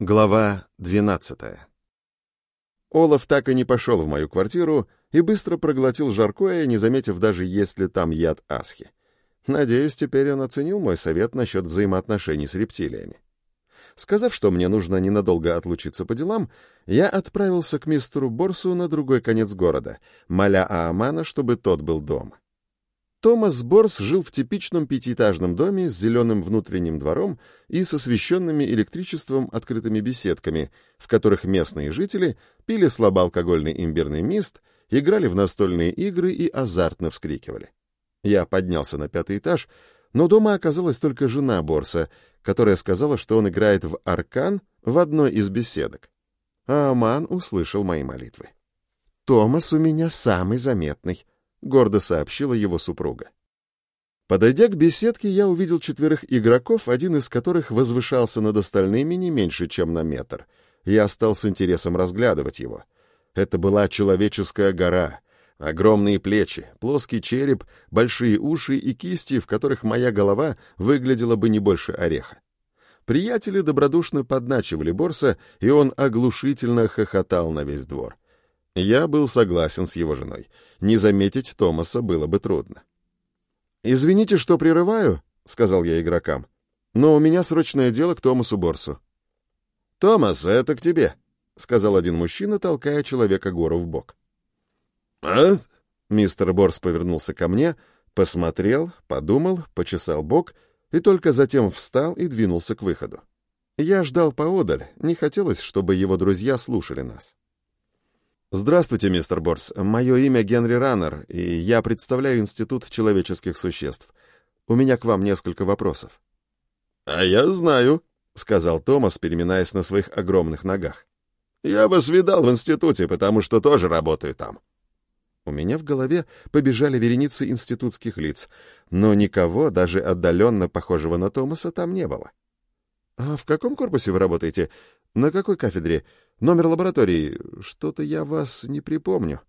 Глава 12 Олаф так и не пошел в мою квартиру и быстро проглотил жаркое, не заметив даже, есть ли там яд асхи. Надеюсь, теперь он оценил мой совет насчет взаимоотношений с рептилиями. Сказав, что мне нужно ненадолго отлучиться по делам, я отправился к мистеру Борсу на другой конец города, моля Аамана, чтобы тот был дома. Томас Борс жил в типичном пятиэтажном доме с зеленым внутренним двором и с освещенными электричеством открытыми беседками, в которых местные жители пили слабоалкогольный имбирный мист, играли в настольные игры и азартно вскрикивали. Я поднялся на пятый этаж, но дома оказалась только жена Борса, которая сказала, что он играет в аркан в одной из беседок. А Аман услышал мои молитвы. «Томас у меня самый заметный», — гордо сообщила его супруга. Подойдя к беседке, я увидел четверых игроков, один из которых возвышался над остальными не меньше, чем на метр. Я стал с интересом разглядывать его. Это была человеческая гора. Огромные плечи, плоский череп, большие уши и кисти, в которых моя голова выглядела бы не больше ореха. Приятели добродушно подначивали Борса, и он оглушительно хохотал на весь двор. Я был согласен с его женой. Не заметить Томаса было бы трудно. «Извините, что прерываю», — сказал я игрокам, — «но у меня срочное дело к Томасу Борсу». «Томас, это к тебе», — сказал один мужчина, толкая человека гору в бок. «А?» Мистер Борс повернулся ко мне, посмотрел, подумал, почесал бок и только затем встал и двинулся к выходу. Я ждал поодаль, не хотелось, чтобы его друзья слушали нас. «Здравствуйте, мистер Борс. Мое имя Генри Раннер, и я представляю Институт человеческих существ. У меня к вам несколько вопросов». «А я знаю», — сказал Томас, переминаясь на своих огромных ногах. «Я вас видал в институте, потому что тоже работаю там». У меня в голове побежали вереницы институтских лиц, но никого, даже отдаленно похожего на Томаса, там не было. «А в каком корпусе вы работаете? На какой кафедре? Номер лаборатории? Что-то я вас не припомню».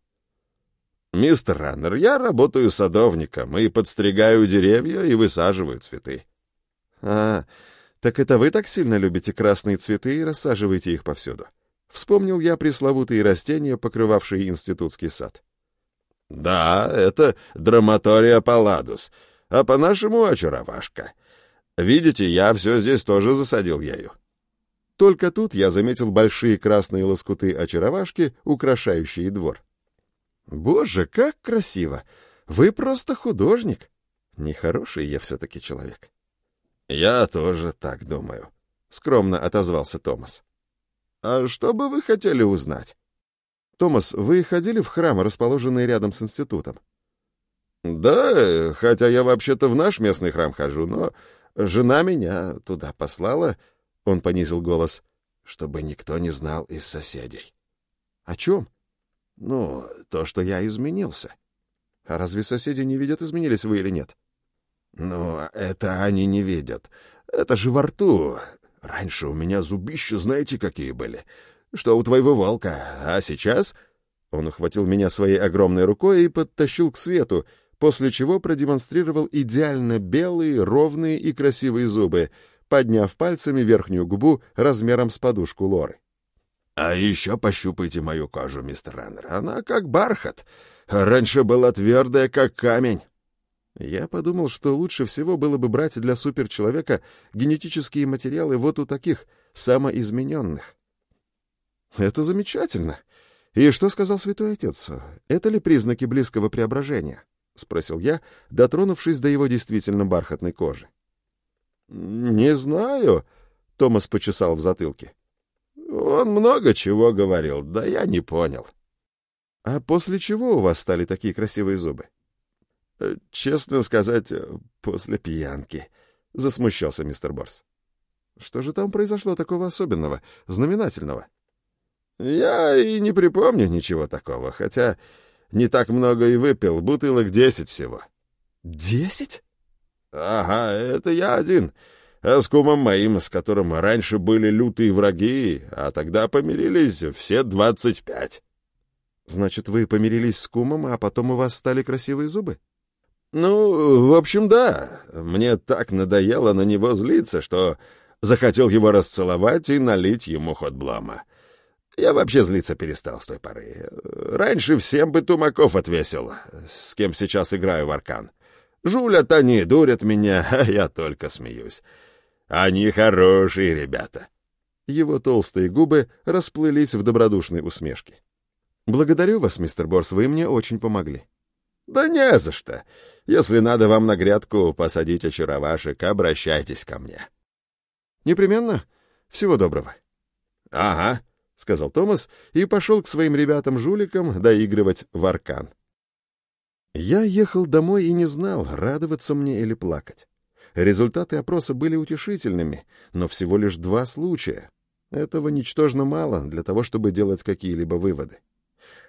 «Мистер Раннер, я работаю садовником и подстригаю деревья и высаживаю цветы». «А, так это вы так сильно любите красные цветы и рассаживаете их повсюду?» Вспомнил я пресловутые растения, покрывавшие институтский сад. «Да, это драматория палладус, а по-нашему очаровашка. Видите, я все здесь тоже засадил ею. Только тут я заметил большие красные лоскуты очаровашки, украшающие двор. Боже, как красиво! Вы просто художник. Нехороший я все-таки человек. Я тоже так думаю, — скромно отозвался Томас. А что бы вы хотели узнать? Томас, вы ходили в храм, расположенный рядом с институтом? Да, хотя я вообще-то в наш местный храм хожу, но Жена меня туда послала, — он понизил голос, — чтобы никто не знал из соседей. — О чем? — Ну, то, что я изменился. — А разве соседи не видят, изменились вы или нет? — Ну, это они не видят. Это же во рту. Раньше у меня зубища знаете, какие были. Что у твоего волка, а сейчас... Он ухватил меня своей огромной рукой и подтащил к свету, после чего продемонстрировал идеально белые, ровные и красивые зубы, подняв пальцами верхнюю губу размером с подушку Лоры. «А еще пощупайте мою кожу, мистер Раннер. Она как бархат. Раньше была твердая, как камень». Я подумал, что лучше всего было бы брать для суперчеловека генетические материалы вот у таких, самоизмененных. Это замечательно. И что сказал святой отец? Это ли признаки близкого преображения? — спросил я, дотронувшись до его действительно бархатной кожи. «Не знаю», — Томас почесал в затылке. «Он много чего говорил, да я не понял». «А после чего у вас стали такие красивые зубы?» «Честно сказать, после пьянки», — засмущался мистер Борс. «Что же там произошло такого особенного, знаменательного?» «Я и не припомню ничего такого, хотя не так много и выпил, бутылок десять всего. Десять? Ага, это я один. А с кумом моим, с которым раньше были лютые враги, а тогда помирились все двадцать пять. Значит, вы помирились с кумом, а потом у вас стали красивые зубы? Ну, в общем, да. Мне так надоело на него злиться, что захотел его расцеловать и налить ему ход блама. Я вообще злиться перестал с той поры. Раньше всем бы тумаков отвесил, с кем сейчас играю в аркан. Жулят они, дурят меня, а я только смеюсь. Они хорошие ребята. Его толстые губы расплылись в добродушной усмешке. «Благодарю вас, мистер Борс, вы мне очень помогли». «Да не за что. Если надо вам на грядку посадить очаровашек, обращайтесь ко мне». «Непременно. Всего доброго». «Ага», — сказал Томас и пошел к своим ребятам-жуликам доигрывать в аркан. Я ехал домой и не знал, радоваться мне или плакать. Результаты опроса были утешительными, но всего лишь два случая. Этого ничтожно мало для того, чтобы делать какие-либо выводы.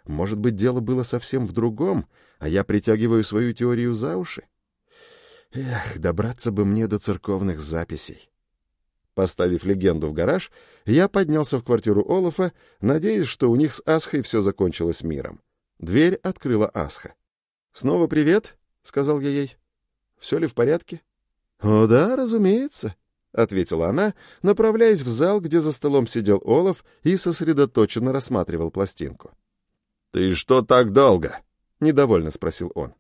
Может быть, дело было совсем в другом, а я притягиваю свою теорию за уши? Эх, добраться бы мне до церковных записей. Поставив легенду в гараж, я поднялся в квартиру Олафа, надеясь, что у них с Асхой все закончилось миром. Дверь открыла Асха. «Снова привет», — сказал я ей. «Все ли в порядке?» «О, да, разумеется», — ответила она, направляясь в зал, где за столом сидел Олаф и сосредоточенно рассматривал пластинку. «Ты что так долго?» — недовольно спросил он.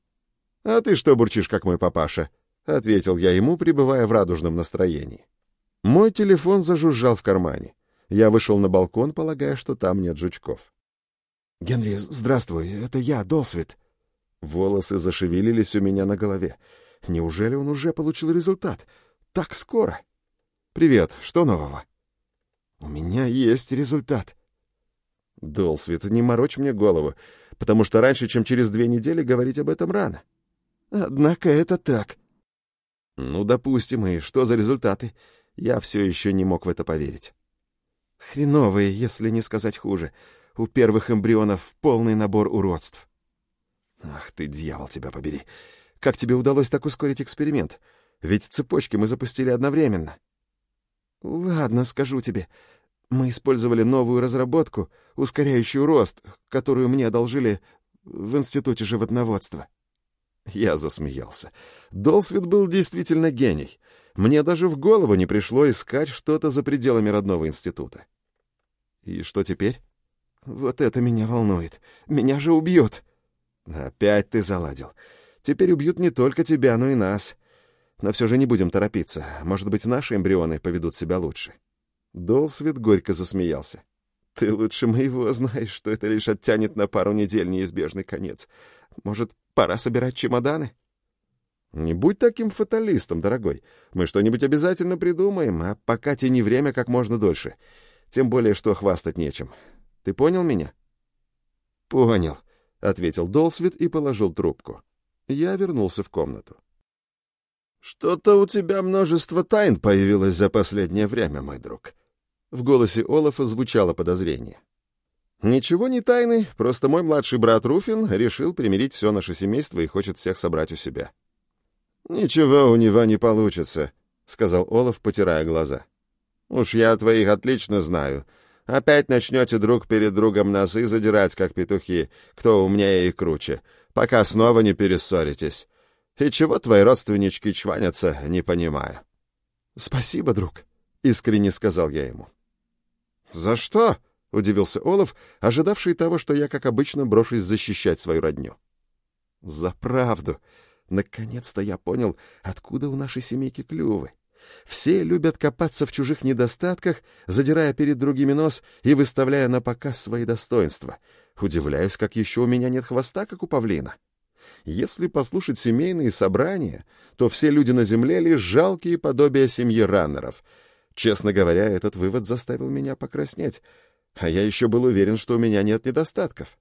«А ты что бурчишь, как мой папаша?» — ответил я ему, пребывая в радужном настроении. Мой телефон зажужжал в кармане. Я вышел на балкон, полагая, что там нет жучков. «Генри, здравствуй, это я, Долсвит». Волосы зашевелились у меня на голове. Неужели он уже получил результат? Так скоро? «Привет, что нового?» «У меня есть результат». «Долсвит, не морочь мне голову, потому что раньше, чем через две недели, говорить об этом рано». «Однако это так». «Ну, допустим, и что за результаты?» Я все еще не мог в это поверить. Хреновые, если не сказать хуже. У первых эмбрионов полный набор уродств. Ах ты, дьявол, тебя побери. Как тебе удалось так ускорить эксперимент? Ведь цепочки мы запустили одновременно. Ладно, скажу тебе. Мы использовали новую разработку, ускоряющую рост, которую мне одолжили в Институте животноводства. Я засмеялся. Долсвит был действительно гений. Мне даже в голову не пришло искать что-то за пределами родного института. И что теперь? Вот это меня волнует. Меня же убьют. Опять ты заладил. Теперь убьют не только тебя, но и нас. Но все же не будем торопиться. Может быть, наши эмбрионы поведут себя лучше. Долсвит горько засмеялся. Ты лучше моего знаешь, что это лишь оттянет на пару недель неизбежный конец. Может, пора собирать чемоданы? Не будь таким фаталистом, дорогой. Мы что-нибудь обязательно придумаем, а пока тяни время как можно дольше. Тем более, что хвастать нечем. Ты понял меня? Понял, ответил Долсвит и положил трубку. Я вернулся в комнату. Что-то у тебя множество тайн появилось за последнее время, мой друг. В голосе Олафа звучало подозрение. Ничего не тайны, просто мой младший брат Руфин решил примирить все наше семейство и хочет всех собрать у себя. «Ничего у него не получится», — сказал Олаф, потирая глаза. «Уж я твоих отлично знаю. Опять начнете друг перед другом носы задирать, как петухи, кто умнее и круче, пока снова не перессоритесь. И чего твои родственнички чванятся, не понимаю». «Спасибо, друг», — искренне сказал я ему. «За что?» — удивился Олаф, ожидавший того, что я, как обычно, брошусь защищать свою родню. «За правду», Наконец-то я понял, откуда у нашей семейки клювы. Все любят копаться в чужих недостатках, задирая перед другими нос и выставляя на показ свои достоинства. Удивляюсь, как еще у меня нет хвоста, как у павлина. Если послушать семейные собрания, то все люди на земле лишь жалкие подобия семьи раннеров. Честно говоря, этот вывод заставил меня покраснеть, а я еще был уверен, что у меня нет недостатков.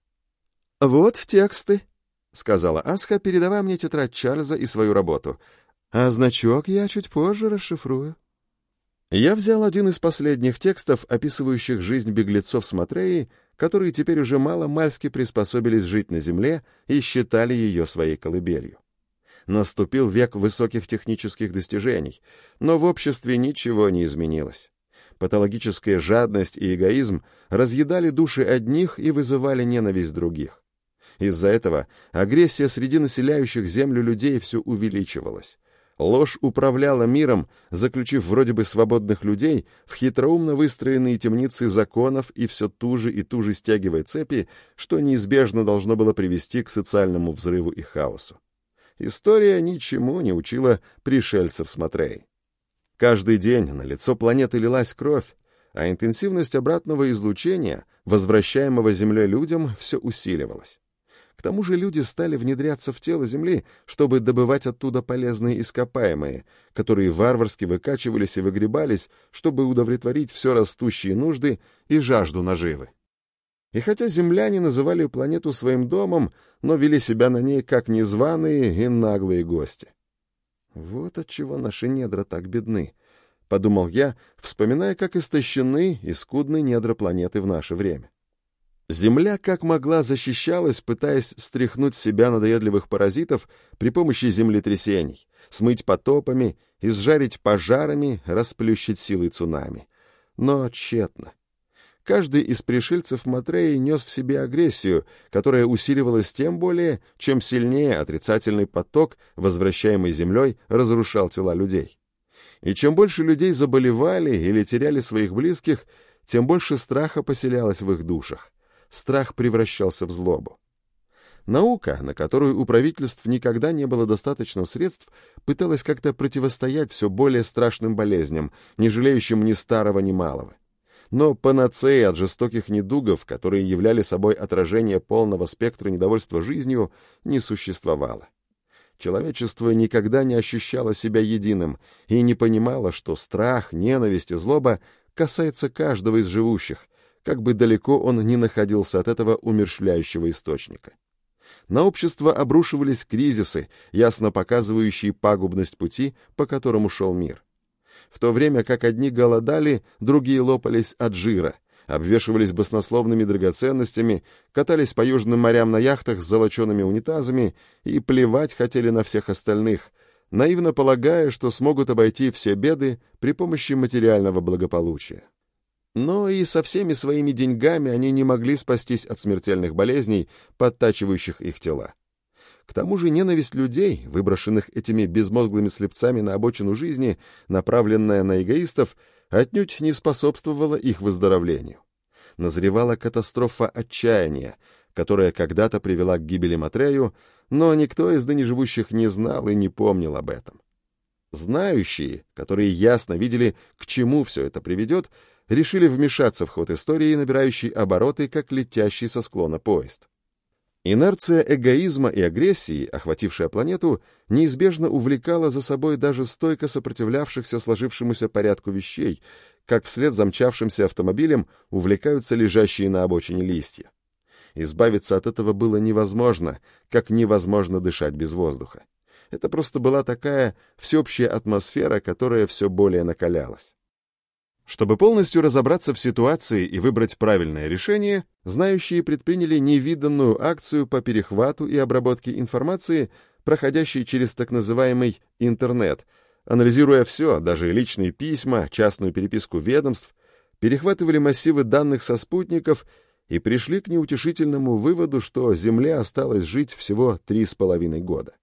«Вот тексты», — сказала Асха, передавая мне тетрадь Чарльза и свою работу. «А значок я чуть позже расшифрую». Я взял один из последних текстов, описывающих жизнь беглецов с Матреи, которые теперь уже мало-мальски приспособились жить на земле и считали ее своей колыбелью. Наступил век высоких технических достижений, но в обществе ничего не изменилось. Патологическая жадность и эгоизм разъедали души одних и вызывали ненависть других. Из-за этого агрессия среди населяющих Землю людей все увеличивалась. Ложь управляла миром, заключив вроде бы свободных людей в хитроумно выстроенные темницы законов и все туже и туже стягивая цепи, что неизбежно должно было привести к социальному взрыву и хаосу. История ничему не учила пришельцев с Матрей. Каждый день на лицо планеты лилась кровь, а интенсивность обратного излучения, возвращаемого Землей людям, все усиливалась. К тому же люди стали внедряться в тело Земли, чтобы добывать оттуда полезные ископаемые, которые варварски выкачивались и выгребались, чтобы удовлетворить все растущие нужды и жажду наживы. И хотя земляне называли планету своим домом, но вели себя на ней как незваные и наглые гости. Вот отчего наши недра так бедны, — подумал я, вспоминая, как истощены и скудны недра планеты в наше время. Земля как могла защищалась, пытаясь стряхнуть с себя надоедливых паразитов при помощи землетрясений, смыть потопами, изжарить пожарами, расплющить силой цунами. Но тщетно. Каждый из пришельцев Матреи нес в себе агрессию, которая усиливалась тем более, чем сильнее отрицательный поток, возвращаемый землей, разрушал тела людей. И чем больше людей заболевали или теряли своих близких, тем больше страха поселялось в их душах страх превращался в злобу. Наука, на которую у правительств никогда не было достаточно средств, пыталась как-то противостоять все более страшным болезням, не жалеющим ни старого, ни малого. Но панацеи от жестоких недугов, которые являли собой отражение полного спектра недовольства жизнью, не существовало. Человечество никогда не ощущало себя единым и не понимало, что страх, ненависть и злоба касается каждого из живущих, как бы далеко он ни находился от этого умерщвляющего источника. На общество обрушивались кризисы, ясно показывающие пагубность пути, по которому шел мир. В то время как одни голодали, другие лопались от жира, обвешивались баснословными драгоценностями, катались по южным морям на яхтах с золочеными унитазами и плевать хотели на всех остальных, наивно полагая, что смогут обойти все беды при помощи материального благополучия. Но и со всеми своими деньгами они не могли спастись от смертельных болезней, подтачивающих их тела. К тому же ненависть людей, выброшенных этими безмозглыми слепцами на обочину жизни, направленная на эгоистов, отнюдь не способствовала их выздоровлению. Назревала катастрофа отчаяния, которая когда-то привела к гибели Матрею, но никто из ныне живущих не знал и не помнил об этом. Знающие, которые ясно видели, к чему все это приведет, решили вмешаться в ход истории, набирающий обороты, как летящий со склона поезд. Инерция эгоизма и агрессии, охватившая планету, неизбежно увлекала за собой даже стойко сопротивлявшихся сложившемуся порядку вещей, как вслед за мчавшимся автомобилем увлекаются лежащие на обочине листья. Избавиться от этого было невозможно, как невозможно дышать без воздуха. Это просто была такая всеобщая атмосфера, которая все более накалялась. Чтобы полностью разобраться в ситуации и выбрать правильное решение, знающие предприняли невиданную акцию по перехвату и обработке информации, проходящей через так называемый интернет, анализируя все, даже личные письма, частную переписку ведомств, перехватывали массивы данных со спутников и пришли к неутешительному выводу, что Земле осталось жить всего три с половиной года.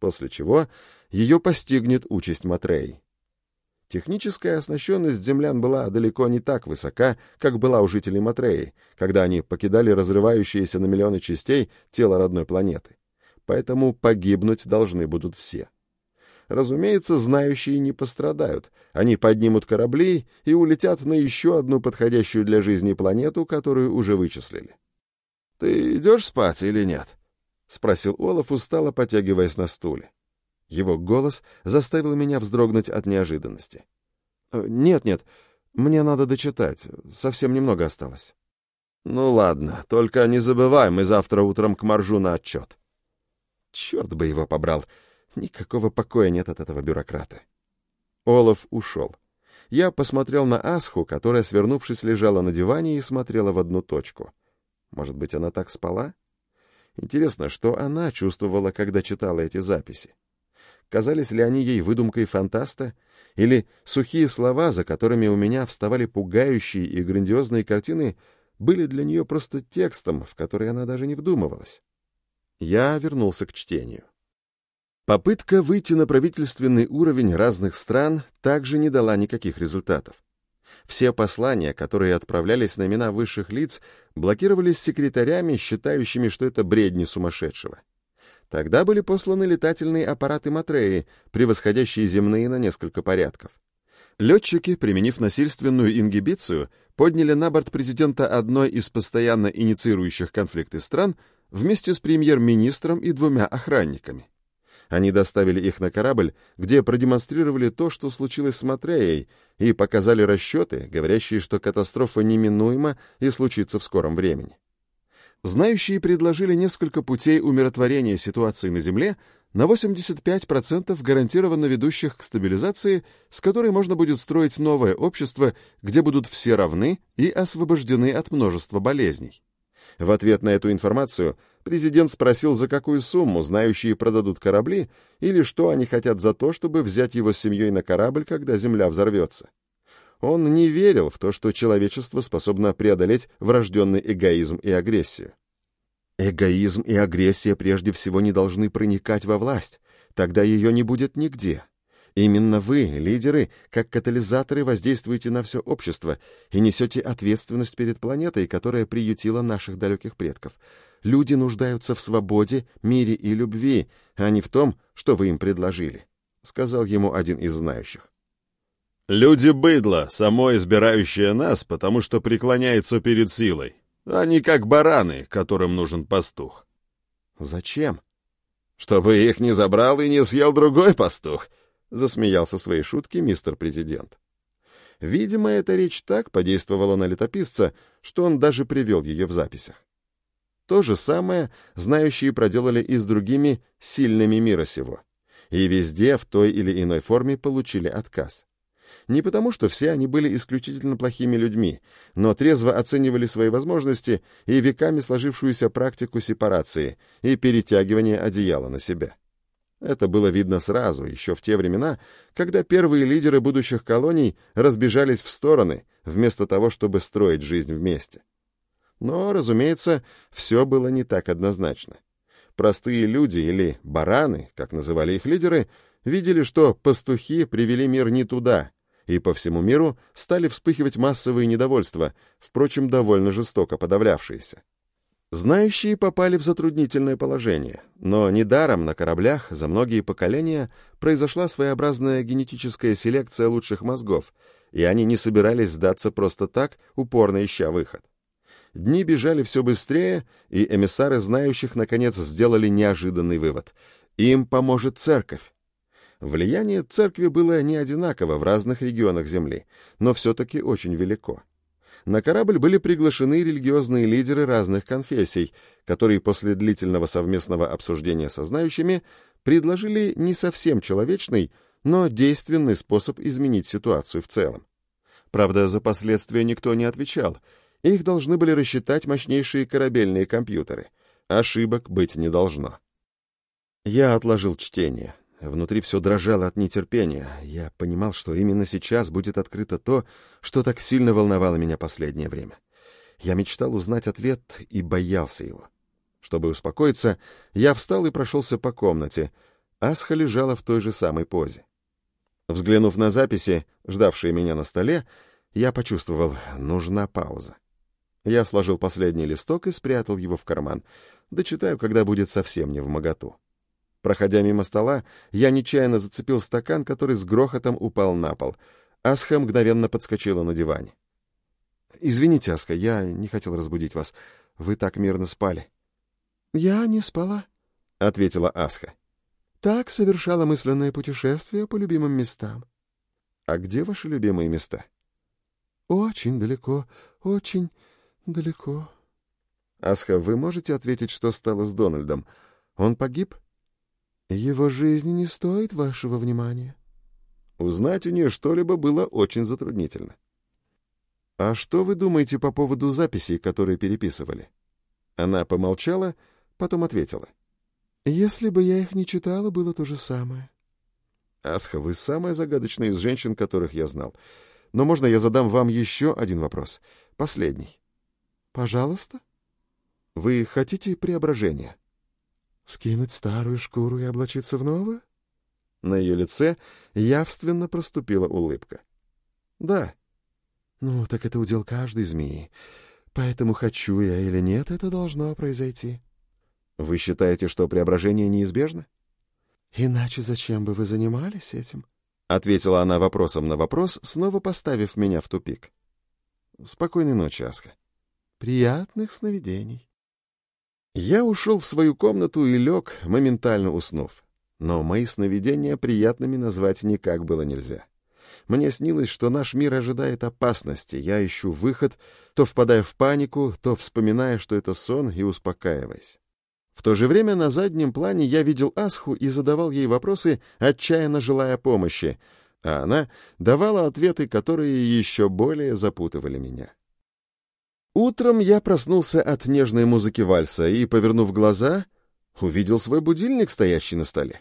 После чего ее постигнет участь Матрей. Техническая оснащенность землян была далеко не так высока, как была у жителей Матреи, когда они покидали разрывающиеся на миллионы частей тело родной планеты. Поэтому погибнуть должны будут все. Разумеется, знающие не пострадают. Они поднимут корабли и улетят на еще одну подходящую для жизни планету, которую уже вычислили. «Ты идешь спать или нет?» — спросил Олаф, устало потягиваясь на стуле. Его голос заставил меня вздрогнуть от неожиданности. «Нет-нет, «Э, мне надо дочитать. Совсем немного осталось». «Ну ладно, только не забывай, мы завтра утром к Маржу на отчет». Черт бы его побрал. Никакого покоя нет от этого бюрократа. Олаф ушел. Я посмотрел на Асху, которая, свернувшись, лежала на диване и смотрела в одну точку. Может быть, она так спала? Интересно, что она чувствовала, когда читала эти записи. Казались ли они ей выдумкой фантаста? Или сухие слова, за которыми у меня вставали пугающие и грандиозные картины, были для нее просто текстом, в который она даже не вдумывалась? Я вернулся к чтению. Попытка выйти на правительственный уровень разных стран также не дала никаких результатов. Все послания, которые отправлялись на имена высших лиц, блокировались секретарями, считающими, что это бредни сумасшедшего. Тогда были посланы летательные аппараты Матреи, превосходящие земные на несколько порядков. Летчики, применив насильственную ингибицию, подняли на борт президента одной из постоянно инициирующих конфликты стран вместе с премьер-министром и двумя охранниками. Они доставили их на корабль, где продемонстрировали то, что случилось с Матреей, и показали расчеты, говорящие, что катастрофа неминуема и случится в скором времени. Знающие предложили несколько путей умиротворения ситуации на Земле, на 85% гарантированно ведущих к стабилизации, с которой можно будет строить новое общество, где будут все равны и освобождены от множества болезней. В ответ на эту информацию президент спросил, за какую сумму знающие продадут корабли или что они хотят за то, чтобы взять его с семьей на корабль, когда Земля взорвется. Он не верил в то, что человечество способно преодолеть врожденный эгоизм и агрессию. Эгоизм и агрессия прежде всего не должны проникать во власть, тогда ее не будет нигде. Именно вы, лидеры, как катализаторы воздействуете на все общество и несете ответственность перед планетой, которая приютила наших далеких предков. Люди нуждаются в свободе, мире и любви, а не в том, что вы им предложили», — сказал ему один из знающих. «Люди быдло, само избирающее нас, потому что преклоняется перед силой. Они как бараны, которым нужен пастух». «Зачем?» «Чтобы их не забрал и не съел другой пастух», засмеялся своей шутки мистер президент. Видимо, эта речь так подействовала на летописца, что он даже привел ее в записях. То же самое знающие проделали и с другими сильными мира сего. И везде в той или иной форме получили отказ. Не потому, что все они были исключительно плохими людьми, но трезво оценивали свои возможности и веками сложившуюся практику сепарации и перетягивания одеяла на себя. Это было видно сразу, еще в те времена, когда первые лидеры будущих колоний разбежались в стороны, вместо того, чтобы строить жизнь вместе. Но, разумеется, все было не так однозначно. Простые люди, или бараны, как называли их лидеры, видели, что пастухи привели мир не туда, и по всему миру стали вспыхивать массовые недовольства, впрочем, довольно жестоко подавлявшиеся. Знающие попали в затруднительное положение, но недаром на кораблях за многие поколения произошла своеобразная генетическая селекция лучших мозгов, и они не собирались сдаться просто так, упорно ища выход. Дни бежали все быстрее, и эмиссары знающих наконец сделали неожиданный вывод. Им поможет церковь. Влияние церкви было не одинаково в разных регионах Земли, но все-таки очень велико на корабль были приглашены религиозные лидеры разных конфессий, которые после длительного совместного обсуждения со знающими предложили не совсем человечный, но действенный способ изменить ситуацию в целом. Правда, за последствия никто не отвечал. Их должны были рассчитать мощнейшие корабельные компьютеры. Ошибок быть не должно. Я отложил чтение. Внутри все дрожало от нетерпения. Я понимал, что именно сейчас будет открыто то, что так сильно волновало меня последнее время. Я мечтал узнать ответ и боялся его. Чтобы успокоиться, я встал и прошелся по комнате. Асха лежала в той же самой позе. Взглянув на записи, ждавшие меня на столе, я почувствовал, нужна пауза. Я сложил последний листок и спрятал его в карман. Дочитаю, когда будет совсем не в моготу. Проходя мимо стола, я нечаянно зацепил стакан, который с грохотом упал на пол. Асха мгновенно подскочила на диване. «Извините, Аска, я не хотел разбудить вас. Вы так мирно спали». «Я не спала», — ответила Асха. «Так совершала мысленное путешествие по любимым местам». «А где ваши любимые места?» «Очень далеко, очень далеко». «Асха, вы можете ответить, что стало с Дональдом? Он погиб?» Его жизнь не стоит вашего внимания. Узнать у нее что-либо было очень затруднительно. А что вы думаете по поводу записей, которые переписывали? Она помолчала, потом ответила. Если бы я их не читала, было то же самое. Асха, вы самая загадочная из женщин, которых я знал. Но можно я задам вам еще один вопрос? Последний. Пожалуйста. Вы хотите преображения? Скинуть старую шкуру и облачиться в новую? На ее лице явственно проступила улыбка. Да. Ну, так это удел каждой змеи. Поэтому хочу я или нет, это должно произойти. Вы считаете, что преображение неизбежно? Иначе зачем бы вы занимались этим? Ответила она вопросом на вопрос, снова поставив меня в тупик. Спокойной ночи, Аска. Приятных сновидений. Я ушел в свою комнату и лег, моментально уснув. Но мои сновидения приятными назвать никак было нельзя. Мне снилось, что наш мир ожидает опасности. Я ищу выход, то впадая в панику, то вспоминая, что это сон, и успокаиваясь. В то же время на заднем плане я видел Асху и задавал ей вопросы, отчаянно желая помощи, а она давала ответы, которые еще более запутывали меня. Утром я проснулся от нежной музыки вальса и, повернув глаза, увидел свой будильник, стоящий на столе.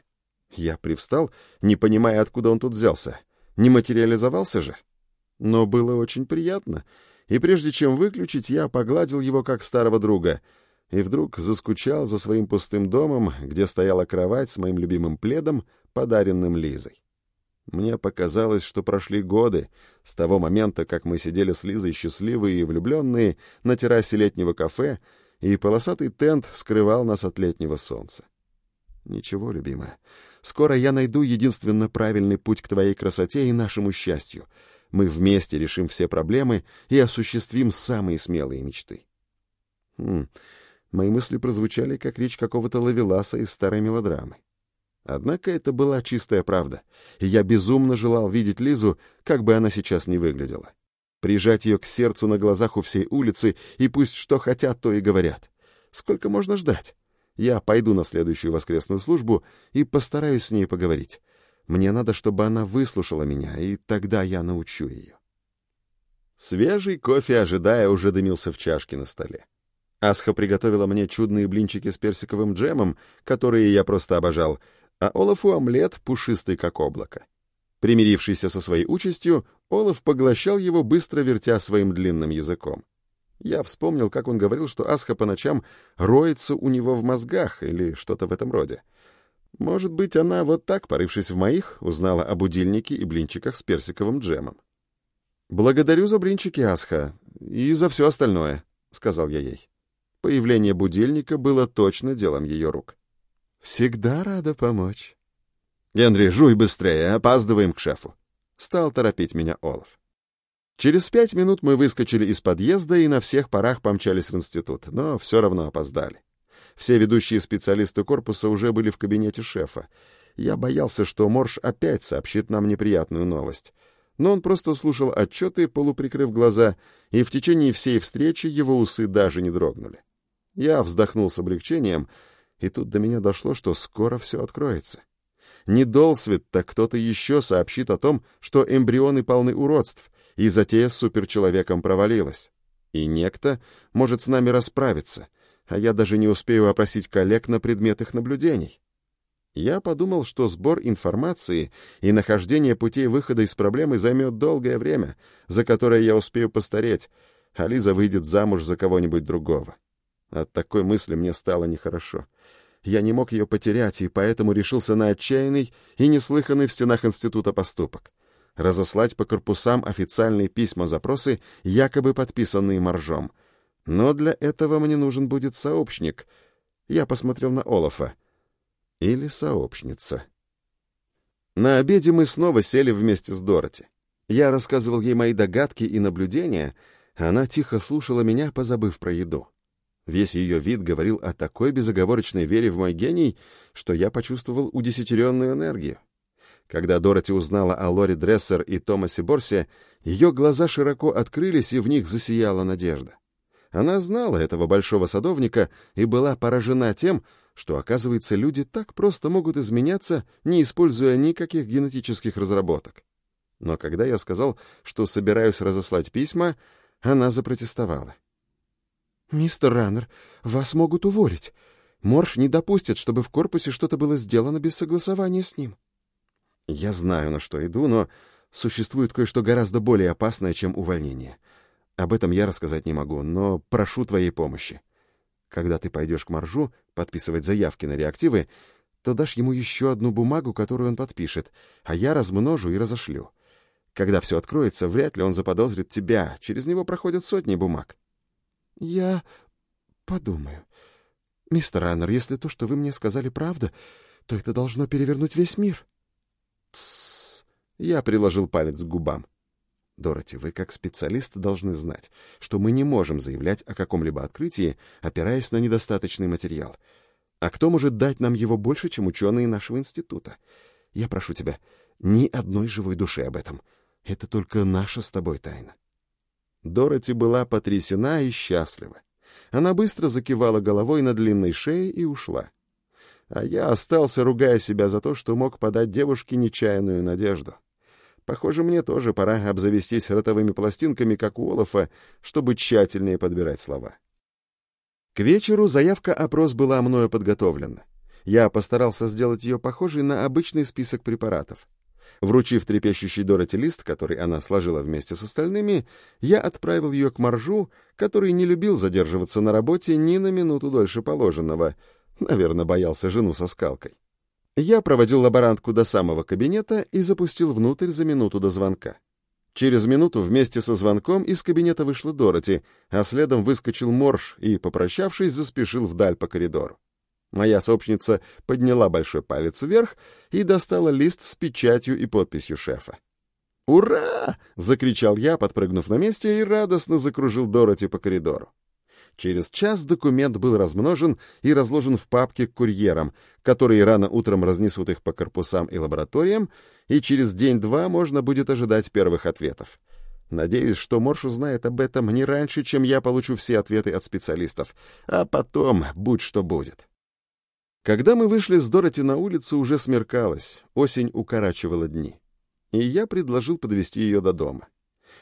Я привстал, не понимая, откуда он тут взялся. Не материализовался же? Но было очень приятно, и прежде чем выключить, я погладил его как старого друга — и вдруг заскучал за своим пустым домом, где стояла кровать с моим любимым пледом, подаренным Лизой. Мне показалось, что прошли годы с того момента, как мы сидели с Лизой счастливые и влюбленные на террасе летнего кафе, и полосатый тент скрывал нас от летнего солнца. Ничего, любимая, скоро я найду единственно правильный путь к твоей красоте и нашему счастью. Мы вместе решим все проблемы и осуществим самые смелые мечты. Хм, Мои мысли прозвучали, как речь какого-то лавеласа из старой мелодрамы. Однако это была чистая правда, и я безумно желал видеть Лизу, как бы она сейчас ни выглядела. Прижать ее к сердцу на глазах у всей улицы, и пусть что хотят, то и говорят. Сколько можно ждать? Я пойду на следующую воскресную службу и постараюсь с ней поговорить. Мне надо, чтобы она выслушала меня, и тогда я научу ее. Свежий кофе, ожидая, уже дымился в чашке на столе. Асха приготовила мне чудные блинчики с персиковым джемом, которые я просто обожал, а Олафу омлет пушистый как облако. Примирившийся со своей участью, Олаф поглощал его, быстро вертя своим длинным языком. Я вспомнил, как он говорил, что Асха по ночам роется у него в мозгах или что-то в этом роде. Может быть, она вот так, порывшись в моих, узнала о будильнике и блинчиках с персиковым джемом. «Благодарю за блинчики, Асха, и за все остальное», — сказал я ей. Появление будильника было точно делом ее рук. «Всегда рада помочь». «Генри, жуй быстрее, опаздываем к шефу», — стал торопить меня Олаф. Через пять минут мы выскочили из подъезда и на всех парах помчались в институт, но все равно опоздали. Все ведущие специалисты корпуса уже были в кабинете шефа. Я боялся, что Морш опять сообщит нам неприятную новость. Но он просто слушал отчеты, полуприкрыв глаза, и в течение всей встречи его усы даже не дрогнули. Я вздохнул с облегчением, и тут до меня дошло, что скоро все откроется. Не Долсвит, так кто-то еще сообщит о том, что эмбрионы полны уродств, и затея с суперчеловеком провалилась. И некто может с нами расправиться, а я даже не успею опросить коллег на предмет их наблюдений. Я подумал, что сбор информации и нахождение путей выхода из проблемы займет долгое время, за которое я успею постареть, а Лиза выйдет замуж за кого-нибудь другого. От такой мысли мне стало нехорошо. Я не мог ее потерять, и поэтому решился на отчаянный и неслыханный в стенах института поступок. Разослать по корпусам официальные письма-запросы, якобы подписанные моржом. Но для этого мне нужен будет сообщник. Я посмотрел на Олафа. Или сообщница. На обеде мы снова сели вместе с Дороти. Я рассказывал ей мои догадки и наблюдения, а она тихо слушала меня, позабыв про еду. Весь ее вид говорил о такой безоговорочной вере в мой гений, что я почувствовал удесятеренную энергию. Когда Дороти узнала о Лоре Дрессер и Томасе Борсе, ее глаза широко открылись, и в них засияла надежда. Она знала этого большого садовника и была поражена тем, что, оказывается, люди так просто могут изменяться, не используя никаких генетических разработок. Но когда я сказал, что собираюсь разослать письма, она запротестовала. «Мистер Раннер, вас могут уволить. Морш не допустит, чтобы в корпусе что-то было сделано без согласования с ним». «Я знаю, на что иду, но существует кое-что гораздо более опасное, чем увольнение. Об этом я рассказать не могу, но прошу твоей помощи. Когда ты пойдешь к Маржу подписывать заявки на реактивы, то дашь ему еще одну бумагу, которую он подпишет, а я размножу и разошлю. Когда все откроется, вряд ли он заподозрит тебя. Через него проходят сотни бумаг. Я подумаю. Мистер Раннер, если то, что вы мне сказали, правда, то это должно перевернуть весь мир. Тссс. Я приложил палец к губам. Дороти, вы как специалист должны знать, что мы не можем заявлять о каком-либо открытии, опираясь на недостаточный материал. А кто может дать нам его больше, чем ученые нашего института? Я прошу тебя, ни одной живой души об этом. Это только наша с тобой тайна. Дороти была потрясена и счастлива. Она быстро закивала головой на длинной шее и ушла. А я остался, ругая себя за то, что мог подать девушке нечаянную надежду. Похоже, мне тоже пора обзавестись ротовыми пластинками, как у Олафа, чтобы тщательнее подбирать слова. К вечеру заявка-опрос была мною подготовлена. Я постарался сделать ее похожей на обычный список препаратов. Вручив трепещущий Дороти лист, который она сложила вместе с остальными, я отправил ее к Маржу, который не любил задерживаться на работе ни на минуту дольше положенного. Наверное, боялся жену со скалкой. Я проводил лаборантку до самого кабинета и запустил внутрь за минуту до звонка. Через минуту вместе со звонком из кабинета вышла Дороти, а следом выскочил Морж и, попрощавшись, заспешил вдаль по коридору. Моя сообщница подняла большой палец вверх и достала лист с печатью и подписью шефа. «Ура!» — закричал я, подпрыгнув на месте, и радостно закружил Дороти по коридору. Через час документ был размножен и разложен в папке к курьерам, которые рано утром разнесут их по корпусам и лабораториям, и через день-два можно будет ожидать первых ответов. Надеюсь, что Морш узнает об этом не раньше, чем я получу все ответы от специалистов, а потом будь что будет. Когда мы вышли с Дороти на улицу, уже смеркалось, осень укорачивала дни. И я предложил подвести ее до дома.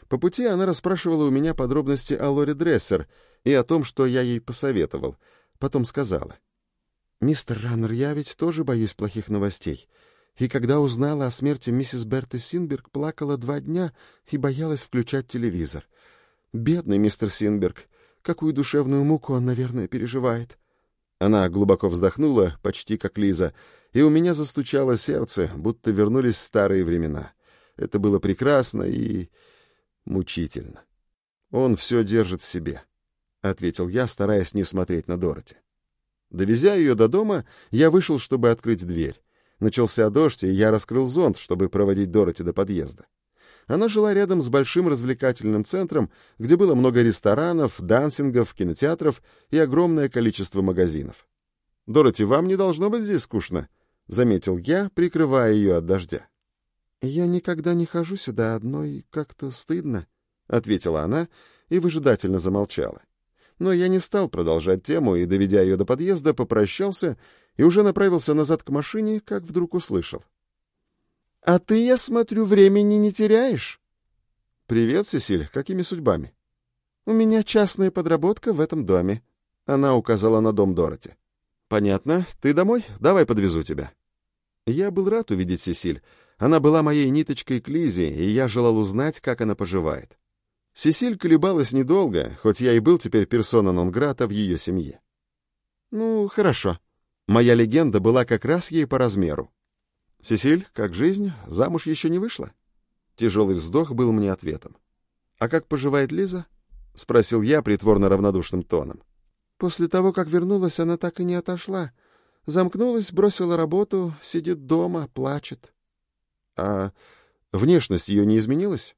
По пути она расспрашивала у меня подробности о Лоре Дрессер и о том, что я ей посоветовал. Потом сказала. «Мистер Раннер, я ведь тоже боюсь плохих новостей. И когда узнала о смерти миссис Берты Синберг, плакала два дня и боялась включать телевизор. Бедный мистер Синберг, какую душевную муку он, наверное, переживает». Она глубоко вздохнула, почти как Лиза, и у меня застучало сердце, будто вернулись старые времена. Это было прекрасно и мучительно. Он все держит в себе, — ответил я, стараясь не смотреть на Дороти. Довезя ее до дома, я вышел, чтобы открыть дверь. Начался дождь, и я раскрыл зонт, чтобы проводить Дороти до подъезда. Она жила рядом с большим развлекательным центром, где было много ресторанов, дансингов, кинотеатров и огромное количество магазинов. «Дороти, вам не должно быть здесь скучно», — заметил я, прикрывая ее от дождя. «Я никогда не хожу сюда одной, как-то стыдно», — ответила она и выжидательно замолчала. Но я не стал продолжать тему и, доведя ее до подъезда, попрощался и уже направился назад к машине, как вдруг услышал. А ты, я смотрю, времени не теряешь. Привет, Сесиль. Какими судьбами? У меня частная подработка в этом доме. Она указала на дом Дороти. Понятно. Ты домой? Давай подвезу тебя. Я был рад увидеть Сесиль. Она была моей ниточкой к Лизе, и я желал узнать, как она поживает. Сесиль колебалась недолго, хоть я и был теперь персона нон-грата в ее семье. Ну, хорошо. Моя легенда была как раз ей по размеру. «Сесиль, как жизнь? Замуж еще не вышла?» Тяжелый вздох был мне ответом. «А как поживает Лиза?» — спросил я притворно равнодушным тоном. После того, как вернулась, она так и не отошла. Замкнулась, бросила работу, сидит дома, плачет. А внешность ее не изменилась?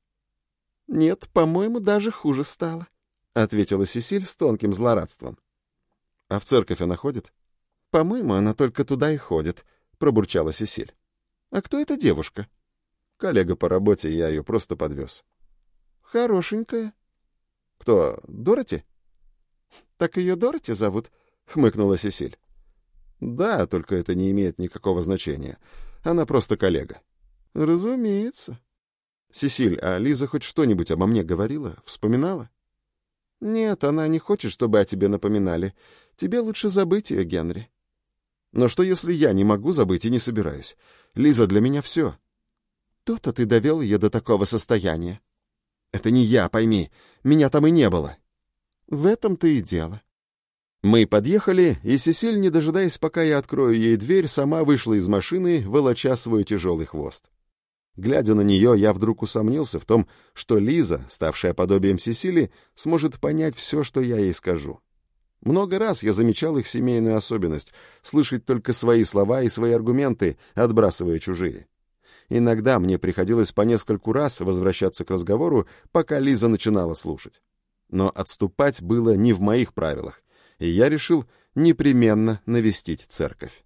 Нет, по-моему, даже хуже стало, — ответила Сесиль с тонким злорадством. А в церковь она ходит? По-моему, она только туда и ходит, — пробурчала Сесиль. «А кто эта девушка?» «Коллега по работе, я ее просто подвез». «Хорошенькая». «Кто, Дороти?» «Так ее Дороти зовут?» — хмыкнула Сесиль. «Да, только это не имеет никакого значения. Она просто коллега». «Разумеется». «Сесиль, а Лиза хоть что-нибудь обо мне говорила? Вспоминала?» «Нет, она не хочет, чтобы о тебе напоминали. Тебе лучше забыть ее, Генри». Но что, если я не могу забыть и не собираюсь? Лиза для меня все. То-то ты довел ее до такого состояния. Это не я, пойми. Меня там и не было. В этом-то и дело. Мы подъехали, и Сесиль, не дожидаясь, пока я открою ей дверь, сама вышла из машины, волоча свой тяжелый хвост. Глядя на нее, я вдруг усомнился в том, что Лиза, ставшая подобием Сесили, сможет понять все, что я ей скажу. Много раз я замечал их семейную особенность — слышать только свои слова и свои аргументы, отбрасывая чужие. Иногда мне приходилось по нескольку раз возвращаться к разговору, пока Лиза начинала слушать. Но отступать было не в моих правилах, и я решил непременно навестить церковь.